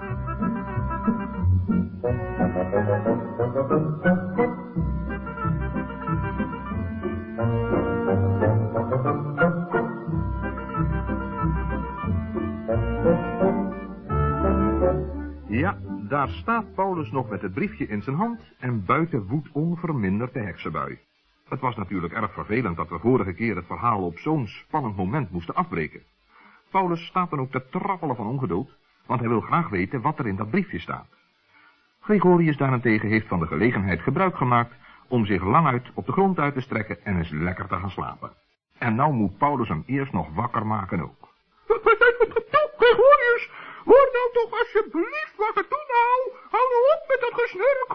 Ja, daar staat Paulus nog met het briefje in zijn hand en buiten woedt onverminderd de heksenbui. Het was natuurlijk erg vervelend dat we vorige keer het verhaal op zo'n spannend moment moesten afbreken. Paulus staat dan ook te trappelen van ongeduld, want hij wil graag weten wat er in dat briefje staat. Gregorius daarentegen heeft van de gelegenheid gebruik gemaakt om zich lang uit op de grond uit te strekken en eens lekker te gaan slapen. En nou moet Paulus hem eerst nog wakker maken ook. Gregorius, word nou toch alsjeblieft wakker. Doe nou, hou nou op met dat gesnurk.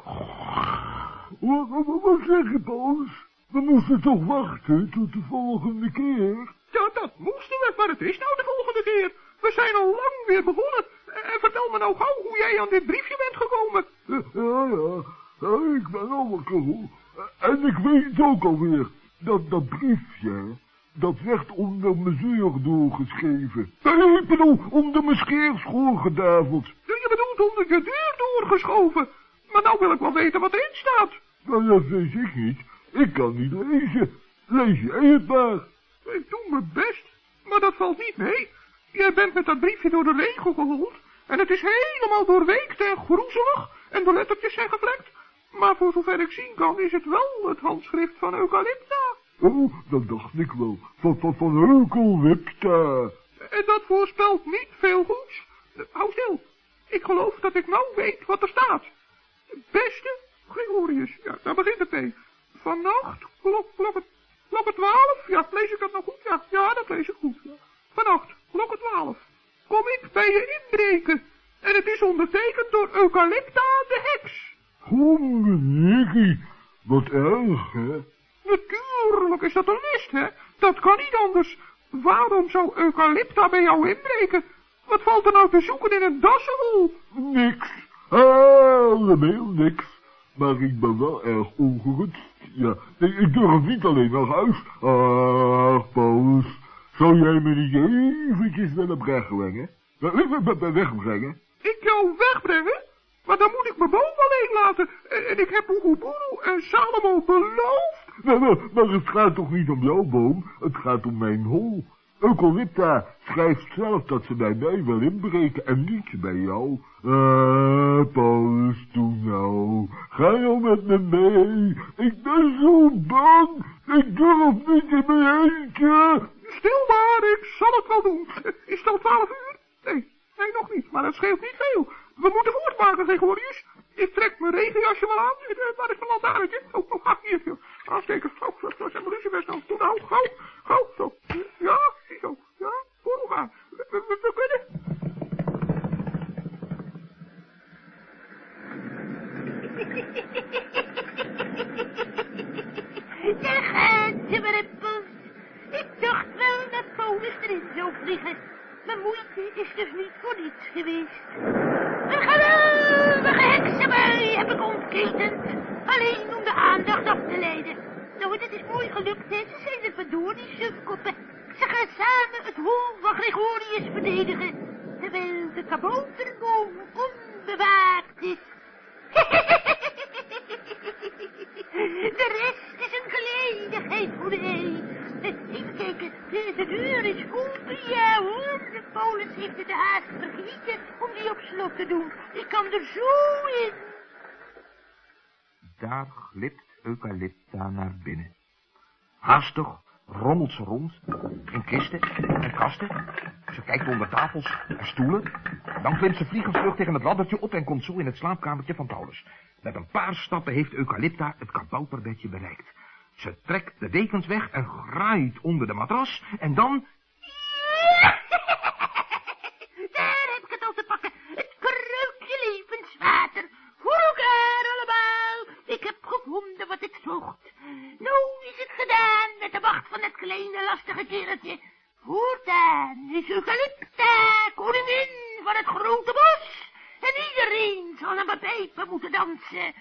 Wat, wat, wat zeg je, Paulus? We moesten toch wachten tot de volgende keer? Ja, dat moesten we, maar het is nou de volgende keer. We zijn al lang weer begonnen. En vertel me nou gauw hoe jij aan dit briefje bent gekomen. Ja, ja, ja ik ben al wakker hoor. En ik weet ook alweer dat dat briefje, dat werd onder mijn zeur doorgeschreven. Nee, ik bedoel, onder mijn scheerschoor gedaveld. Je bedoelt onder je deur doorgeschoven. Maar nou wil ik wel weten wat erin staat. Nou, dat weet ik niet. Ik kan niet lezen. Lees jij het maar. Ik doe mijn best, maar dat valt niet mee. Jij bent met dat briefje door de regen gehold. En het is helemaal doorweekt en groezelig. En de lettertjes zijn gevlekt. Maar voor zover ik zien kan, is het wel het handschrift van Eucalypta. Oh, dat dacht ik wel. Van, van, van Eucalypta. En dat voorspelt niet veel goeds. Hou stil. Ik geloof dat ik nou weet wat er staat. Beste Gregorius, ja, daar begint het mee. Vannacht, klok, klok, klok twaalf, ja, lees ik dat nog goed? Ja, ja, dat lees ik goed. Ja. Vannacht, klok twaalf, kom ik bij je inbreken. En het is ondertekend door Eucalypta de heks. Nikkie, wat erg, hè? Natuurlijk is dat een list, hè? Dat kan niet anders. Waarom zou Eucalypta bij jou inbreken? Wat valt er nou te zoeken in een dassenhol? Niks. Helemaal niks. Maar ik ben wel erg ongerust. Ja, ik, ik durf niet alleen naar huis. Ach, Paulus, zou jij me niet eventjes willen wegbrengen? Wegbrengen? Ik jou wegbrengen? Maar dan moet ik mijn boom alleen laten. En ik heb Oeguburu en Salomo beloofd. Maar, maar, maar het gaat toch niet om jouw boom? Het gaat om mijn hol. Eucalypta schrijft zelf dat ze bij mij wil inbreken en niet bij jou. Ah, Paulus, doe nou. Ga nou met me mee. Ik ben zo bang. Ik durf niet in mijn eentje. Stil maar, ik zal het wel doen. Is het al twaalf uur? Nee, nee, nog niet, maar het scheelt niet veel. We moeten voortmaken, Gregorius. Ik trek mijn regenjasje wel aan. Waar is mijn lantaarnetje? Oh, oh, hier, hier. Aansteken. Oh, zo, zijn mijn lucifers nou. Doe nou, gauw, gauw, zo. Ja, zo, ja, voor hoe gaan. We, we, we kunnen. Daar gaan ze, Rippels. Ik dacht wel dat Paulus erin zou vliegen. Moeite is dus niet voor niets geweest. Een geweldige heksenbui heb ik ontketend. Alleen om de aandacht af te leiden. Nou, dat is mooi gelukt, hè. Ze zijn er vandoor, die. Ze gaan samen het hol van Gregorius verdedigen. Terwijl de kabouterboom onbewaakt is. De rest is een gelegenheid voor de. Even kijken, de, de deur ja hoor. De Paulus heeft het de haast vergeten om die op slot te doen. Ik kan er zo in. Daar glipt Eucalypta naar binnen. Haastig rommelt ze rond in kisten en kasten. Ze kijkt onder tafels en stoelen. Dan klimt ze vliegensvlug tegen het laddertje op en komt zo in het slaapkamertje van Paulus. Met een paar stappen heeft Eucalypta het kabouterbedje bereikt. Ze trekt de dekens weg en graait onder de matras en dan... Daar heb ik het al te pakken. Het levenswater. Voor elkaar allemaal. Ik heb gevonden wat ik zocht. Nou is het gedaan met de wacht van het kleine lastige kereltje. Voortaan is Eucalypta koningin van het grote bos. En iedereen zal naar mijn pijpen moeten dansen.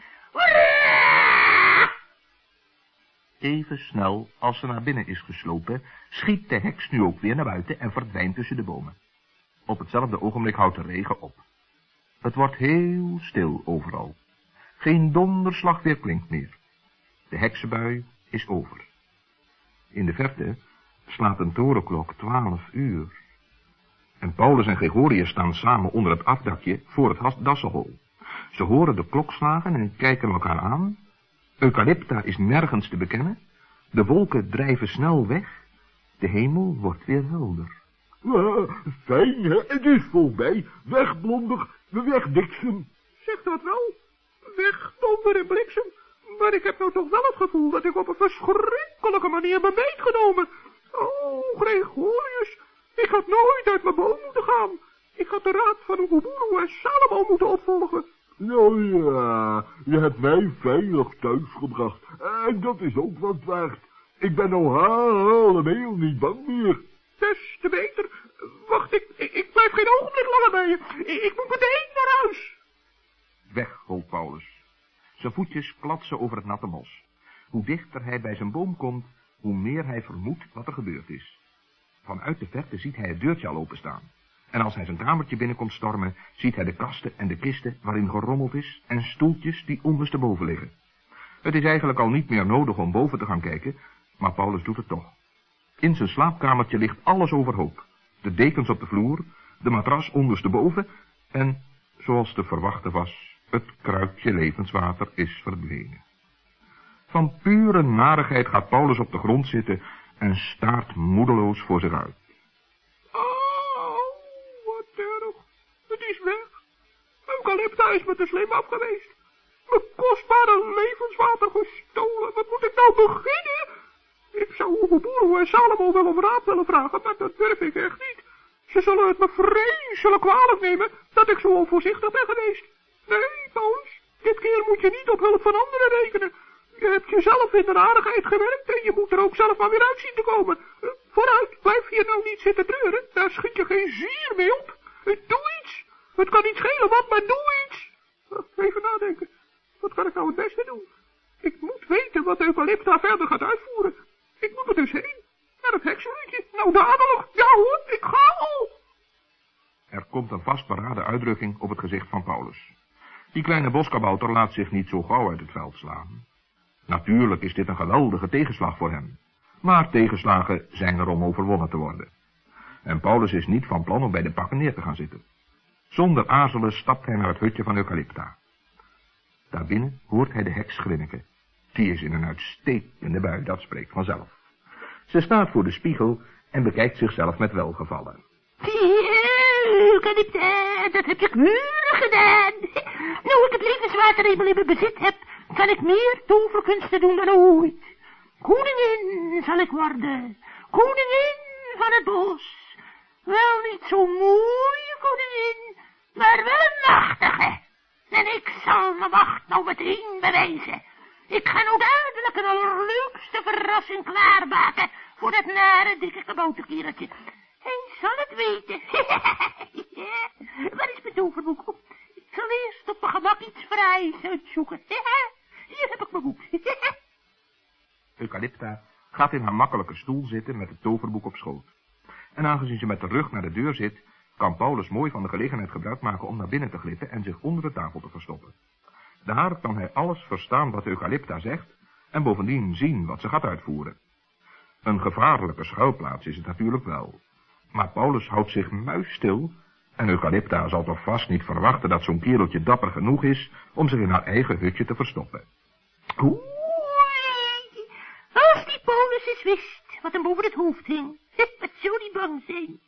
Even snel als ze naar binnen is geslopen, schiet de heks nu ook weer naar buiten en verdwijnt tussen de bomen. Op hetzelfde ogenblik houdt de regen op. Het wordt heel stil overal. Geen donderslag weer klinkt meer. De heksenbui is over. In de verte slaat een torenklok twaalf uur. En Paulus en Gregorius staan samen onder het afdakje voor het dassenhol. Ze horen de klokslagen en kijken elkaar aan. Eucalypta is nergens te bekennen. De wolken drijven snel weg. De hemel wordt weer helder. Ah, fijn, hè? Het is voorbij. Weg, blonder. Weg, Dixon. Zeg dat wel. Weg, donder en bliksem. Maar ik heb nou toch wel het gevoel dat ik op een verschrikkelijke manier ben meegenomen. Oh, Gregorius, ik had nooit uit mijn boom moeten gaan. Ik had de raad van Oeguburu en Salomo moeten opvolgen. Nou ja, je hebt mij veilig thuisgebracht. En dat is ook wat waard. Ik ben al helemaal niet bang meer. Des te beter. Wacht, ik, ik, blijf geen ogenblik langer bij je. Ik, moet meteen naar huis. Weg, roept Paulus. Zijn voetjes klatsen over het natte mos. Hoe dichter hij bij zijn boom komt, hoe meer hij vermoedt wat er gebeurd is. Vanuit de verte ziet hij het deurtje al openstaan. En als hij zijn kamertje binnenkomt stormen, ziet hij de kasten en de kisten waarin gerommeld is en stoeltjes die ondersteboven liggen. Het is eigenlijk al niet meer nodig om boven te gaan kijken, maar Paulus doet het toch. In zijn slaapkamertje ligt alles overhoop. De dekens op de vloer, de matras ondersteboven en, zoals te verwachten was, het kruikje levenswater is verdwenen. Van pure narigheid gaat Paulus op de grond zitten en staart moedeloos voor zich uit. Oh, wat erg. Het is weg. Eucalypta is me te slim af geweest. Mijn kostbare levenswater gestolen. Wat moet ik nou beginnen? Ik zou Oeguburu en Salomo wel om raad willen vragen, maar dat durf ik echt niet. Ze zullen het me vreselijk kwalijk nemen dat ik zo onvoorzichtig ben geweest. Nee, Paulus, dit keer moet je niet op hulp van anderen rekenen. Je hebt jezelf in de aardigheid gewerkt en je moet er ook zelf maar weer uit zien te komen. Eh, vooruit, blijf hier nou niet zitten treuren. Daar schiet je geen zier mee op. Eh, doe iets. Het kan niet schelen wat, maar doe iets. Eh, even nadenken. Wat kan ik nou het beste doen? Ik moet weten wat Eucalypta verder gaat uitvoeren. Ik moet er dus heen. Naar het heksenhutje. Nou dadelijk. Ja hoor, ik ga al. Er komt een vastberaden uitdrukking op het gezicht van Paulus. Die kleine boskabouter laat zich niet zo gauw uit het veld slaan. Natuurlijk is dit een geweldige tegenslag voor hem. Maar tegenslagen zijn er om overwonnen te worden. En Paulus is niet van plan om bij de pakken neer te gaan zitten. Zonder aarzelen stapt hij naar het hutje van Eucalypta. Daarbinnen hoort hij de heks grinniken. Die is in een uitstekende bui, dat spreekt vanzelf. Ze staat voor de spiegel en bekijkt zichzelf met welgevallen. Eucalypta, dat heb je keurig gedaan. Nu ik het levenswater eenmaal in mijn bezit heb, kan ik meer toverkunsten doen dan ooit. Koningin zal ik worden. Koningin van het bos. Wel niet zo'n mooie koningin, maar wel een machtige. En ik zal mijn macht nou meteen bewijzen. Ik ga nou duidelijk een allerleukste verrassing klaarmaken voor dat nare dikke kabouterkereltje. Hij zal het weten. Waar is mijn toverboek? Ik zal eerst op mijn gemak iets fraais uitzoeken. Hier heb ik mijn boek. Eucalypta gaat in haar makkelijke stoel zitten met het toverboek op schoot. En aangezien ze met de rug naar de deur zit, kan Paulus mooi van de gelegenheid gebruik maken om naar binnen te glippen en zich onder de tafel te verstoppen. Daar kan hij alles verstaan wat Eucalypta zegt en bovendien zien wat ze gaat uitvoeren. Een gevaarlijke schuilplaats is het natuurlijk wel. Maar Paulus houdt zich muisstil en Eucalypta zal toch vast niet verwachten dat zo'n kereltje dapper genoeg is om zich in haar eigen hutje te verstoppen. Oei, als die Paulus eens wist wat hem boven het hoofd hing, wat zou die bang zijn.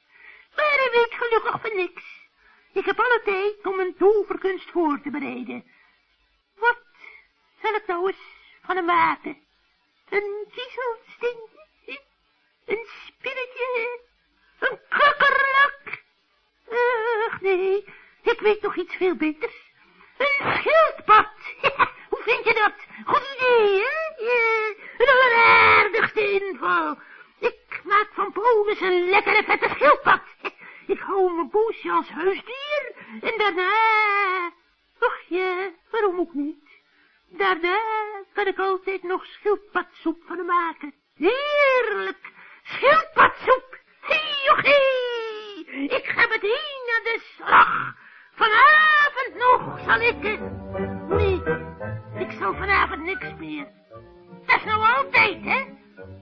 Maar hij weet gelukkig van niks. Ik heb alle tijd om een toverkunst voor te bereiden. Zal ik nou eens van hem maken? Een kiezelsteentje? Een spinnetje? Een kakkerlak? Ach, nee, ik weet nog iets veel beters. Een schildpad. Hoe vind je dat? Goed idee, hè? Ja, een alleraardigste inval. Ik maak van Paulus een lekkere vette schildpad. Ik hou mijn poosje als huisdier en daarna... Och ja, waarom ook niet? Daarna kan ik altijd nog schildpadsoep van maken. Heerlijk, schildpadsoep. Hiochie, ik ga meteen aan de slag. Vanavond nog zal ik het... Nee, ik zal vanavond niks meer. Dat is nou altijd, hè?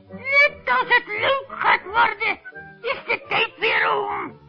Net als het leuk gaat worden, is de tijd weer om.